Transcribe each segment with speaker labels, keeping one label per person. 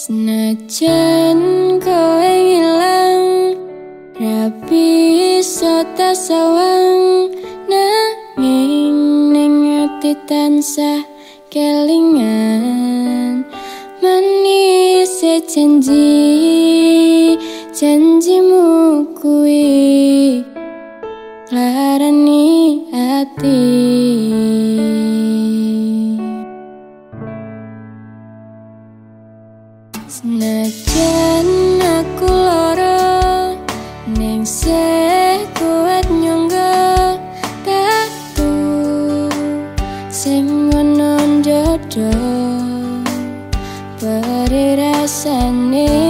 Speaker 1: Senajan kowe ngilang Rapi iso tasawang. Nanging ning ati tansah kelingan. Manis janji Janjimu kuwi Senajan aku lara Neng se kuat nyongga Tatu Sing ngonon jodo Beri rasane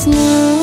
Speaker 1: snow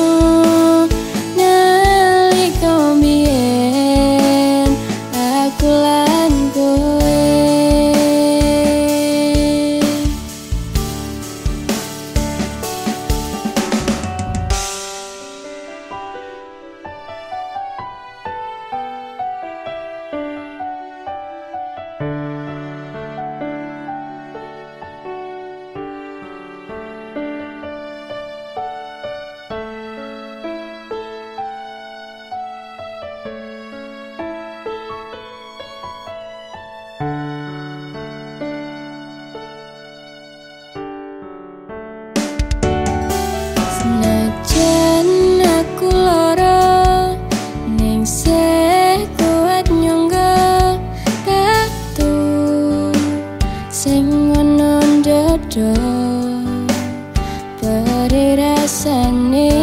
Speaker 1: Beri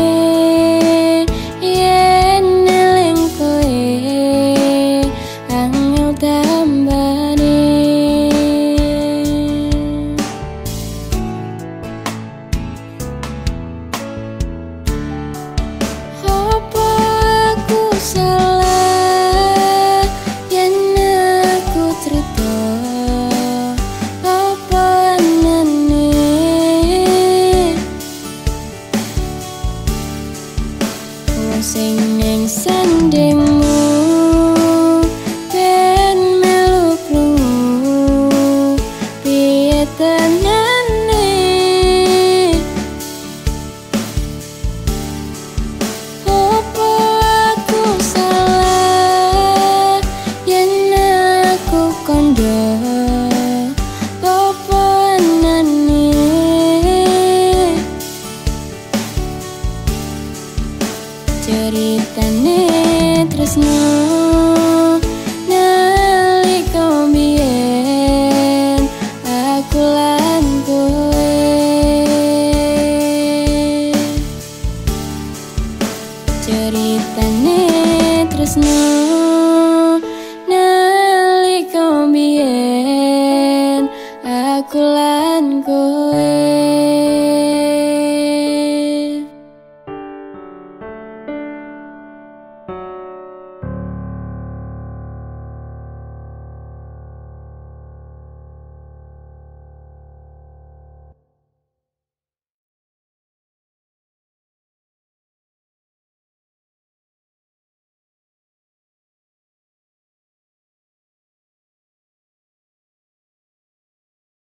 Speaker 1: tresno nalika mien aku lan kowe. Ceritane tresno.